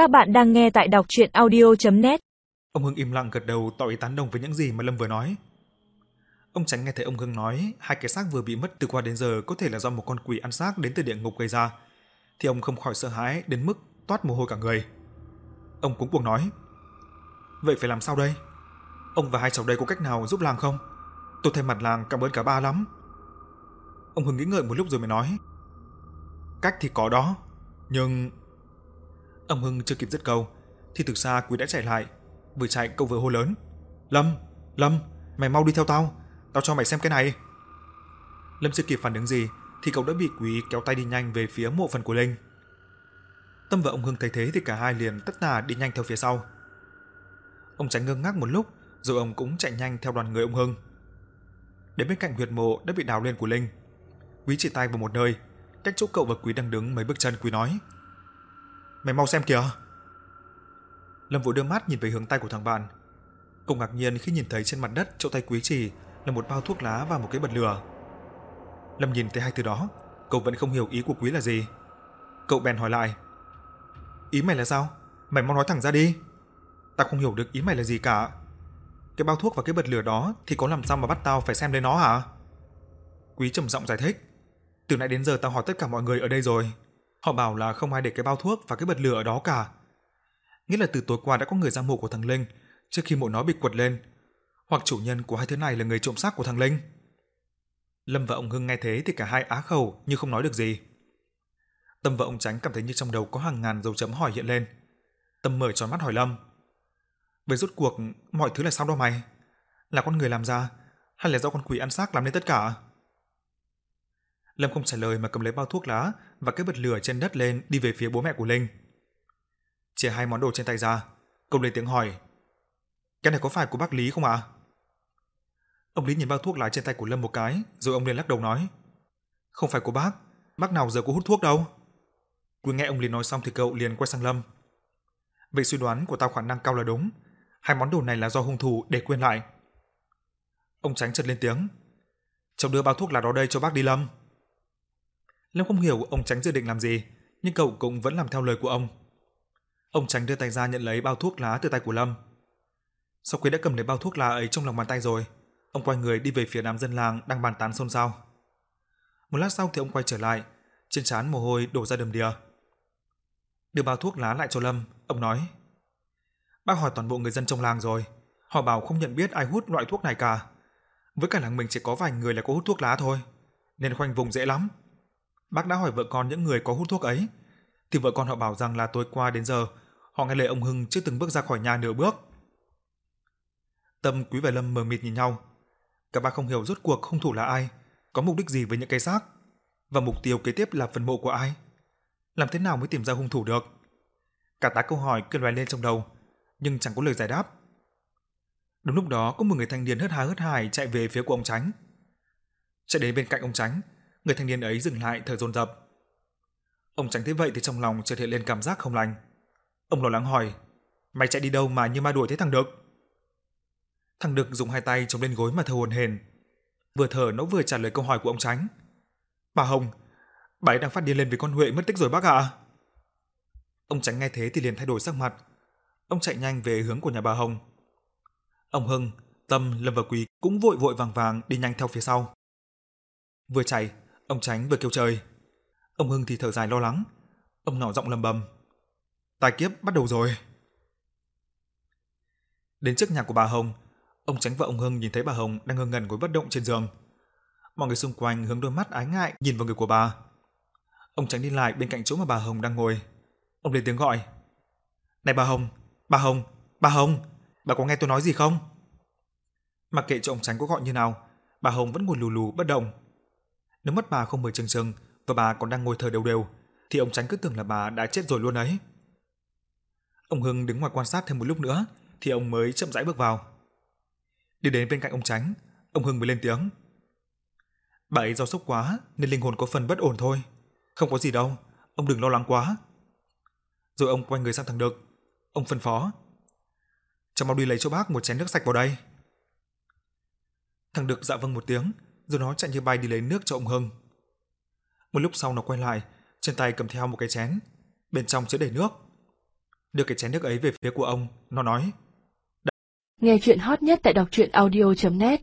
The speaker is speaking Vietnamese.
Các bạn đang nghe tại đọc chuyện audio.net Ông Hưng im lặng gật đầu tỏ ý tán đồng với những gì mà Lâm vừa nói. Ông Tránh nghe thấy ông Hưng nói hai cái xác vừa bị mất từ qua đến giờ có thể là do một con quỷ ăn xác đến từ địa ngục gây ra, thì ông không khỏi sợ hãi đến mức toát mồ hôi cả người. Ông cũng cuồng nói: "Vậy phải làm sao đây? Ông và hai cháu đây có cách nào giúp làng không? Tôi thay mặt làng cảm ơn cả ba lắm." Ông Hưng nghĩ ngợi một lúc rồi mới nói: "Cách thì có đó, nhưng..." Ông Hưng chưa kịp dứt câu thì từ xa Quý đã chạy lại, vừa chạy cậu vừa hô lớn: "Lâm, Lâm, mày mau đi theo tao, tao cho mày xem cái này." Lâm chưa kịp phản ứng gì thì cậu đã bị Quý kéo tay đi nhanh về phía mộ phần của Linh. Tâm và ông Hưng thấy thế thì cả hai liền tất tả đi nhanh theo phía sau. Ông tránh ngơ ngác một lúc, rồi ông cũng chạy nhanh theo đoàn người ông Hưng. Đến bên cạnh huyệt mộ đã bị đào lên của Linh, Quý chỉ tay vào một nơi, cách chỗ cậu và Quý đang đứng mấy bước chân Quý nói: "Mày mau xem kìa." Lâm Vũ đưa mắt nhìn về hướng tay của thằng bạn. Cậu ngạc nhiên khi nhìn thấy trên mặt đất chỗ tay Quý trì là một bao thuốc lá và một cái bật lửa. Lâm nhìn thấy hai thứ đó, cậu vẫn không hiểu ý của Quý là gì. Cậu bèn hỏi lại: "Ý mày là sao? Mày mau nói thẳng ra đi." "Tao không hiểu được ý mày là gì cả. Cái bao thuốc và cái bật lửa đó thì có làm sao mà bắt tao phải xem lên nó hả?" Quý trầm giọng giải thích: "Từ nãy đến giờ tao hỏi tất cả mọi người ở đây rồi, họ bảo là không ai để cái bao thuốc và cái bật lửa ở đó cả. Nghĩa là từ tối qua đã có người ra mộ của thằng Linh trước khi mộ nó bị quật lên, hoặc chủ nhân của hai thứ này là người trộm xác của thằng Linh." Lâm và ông Hưng nghe thế thì cả hai á khẩu nhưng không nói được gì. Tâm và ông Tránh cảm thấy như trong đầu có hàng ngàn dấu chấm hỏi hiện lên. Tâm mở tròn mắt hỏi Lâm. Vậy rốt cuộc mọi thứ là sao đó mày? Là con người làm ra hay là do con quỷ ăn xác làm nên tất cả? Lâm không trả lời mà cầm lấy bao thuốc lá và cái bật lửa trên đất lên đi về phía bố mẹ của Linh. Chia hai món đồ trên tay ra, cậu lên tiếng hỏi. Cái này có phải của bác Lý không ạ? À? Ông Lý nhìn bao thuốc lá trên tay của Lâm một cái, rồi ông liền lắc đầu nói. Không phải của bác, bác nào giờ có hút thuốc đâu. Vừa nghe ông Lý nói xong thì cậu liền quay sang Lâm. Vậy suy đoán của tao khả năng cao là đúng. Hai món đồ này là do hung thủ để quên lại. Ông Tránh chợt lên tiếng. Cháu đưa bao thuốc lá đó đây cho bác đi Lâm. Lâm không hiểu ông Tránh dự định làm gì, nhưng cậu cũng vẫn làm theo lời của ông. Ông Tránh đưa tay ra nhận lấy bao thuốc lá từ tay của Lâm. Sau khi đã cầm lấy bao thuốc lá ấy trong lòng bàn tay rồi, ông quay người đi về phía đám dân làng đang bàn tán xôn xao. Một lát sau thì ông quay trở lại, trên trán mồ hôi đổ ra đầm đìa. Đưa bao thuốc lá lại cho Lâm, ông nói: "Bác hỏi toàn bộ người dân trong làng rồi, họ bảo không nhận biết ai hút loại thuốc này cả. Với cả làng mình chỉ có vài người là có hút thuốc lá thôi, nên khoanh vùng dễ lắm." Bác đã hỏi vợ con những người có hút thuốc ấy, thì vợ con họ bảo rằng là tối qua đến giờ họ nghe lời ông Hưng chưa từng bước ra khỏi nhà nửa bước. Tâm Quý và Lâm mờ mịt nhìn nhau. Cả ba không hiểu rốt cuộc hung thủ là ai, có mục đích gì với những cái xác, và mục tiêu kế tiếp là phần mộ của ai. Làm thế nào mới tìm ra hung thủ được? Cả tá câu hỏi cứ lóe lên trong đầu, nhưng chẳng có lời giải đáp. Đúng lúc đó có một người thanh niên hớt hà hớt hải chạy về phía của ông Tránh. Chạy đến bên cạnh ông Tránh, người thanh niên ấy dừng lại thở dồn dập. Ông Tránh thấy vậy thì trong lòng chợt hiện lên cảm giác không lành. Ông lo lắng hỏi: "Mày chạy đi đâu mà như ma đuổi thế thằng Đực?" Thằng Đực dùng hai tay chống lên gối mà thở hổn hển. Vừa thở nó vừa trả lời câu hỏi của ông Tránh. "Bà Hồng, bà ấy đang phát điên lên vì con Huệ mất tích rồi bác ạ." Ông Tránh nghe thế thì liền thay đổi sắc mặt. Ông chạy nhanh về hướng của nhà bà Hồng. Ông Hưng, Tâm, Lâm và Quý cũng vội vội vàng vàng đi nhanh theo phía sau. Vừa chạy, ông Tránh vừa kêu trời. Ông Hưng thì thở dài lo lắng. Ông nhỏ giọng lầm bầm. Tài kiếp bắt đầu rồi. Đến trước nhà của bà Hồng, ông Tránh và ông Hưng nhìn thấy bà Hồng đang ngơ ngẩn ngồi bất động trên giường. Mọi người xung quanh hướng đôi mắt ái ngại nhìn vào người của bà. Ông Tránh đi lại bên cạnh chỗ mà bà Hồng đang ngồi. Ông lên tiếng gọi. Này bà Hồng, bà Hồng, bà Hồng, bà có nghe tôi nói gì không? Mặc kệ cho ông Tránh có gọi như nào, bà Hồng vẫn ngồi lù lù bất động. Nếu mắt bà không mời trừng trừng và bà còn đang ngồi thở đều đều, thì ông Tránh cứ tưởng là bà đã chết rồi luôn ấy. Ông Hưng đứng ngoài quan sát thêm một lúc nữa, thì ông mới chậm rãi bước vào. Đi đến bên cạnh ông Tránh, ông Hưng mới lên tiếng. Bà ấy do sốc quá nên linh hồn có phần bất ổn thôi. Không có gì đâu, ông đừng lo lắng quá. Rồi ông quay người sang thằng Đực, ông phân phó. Cho mau đi lấy cho bác một chén nước sạch vào đây. Thằng Đực dạ vâng một tiếng, rồi nó chạy như bay đi lấy nước cho ông Hưng. Một lúc sau nó quay lại, trên tay cầm theo một cái chén, bên trong chứa đầy nước. đưa cái chén nước ấy về phía của ông, nó nói: Nghe chuyện hot nhất tại đọc truyện audio.net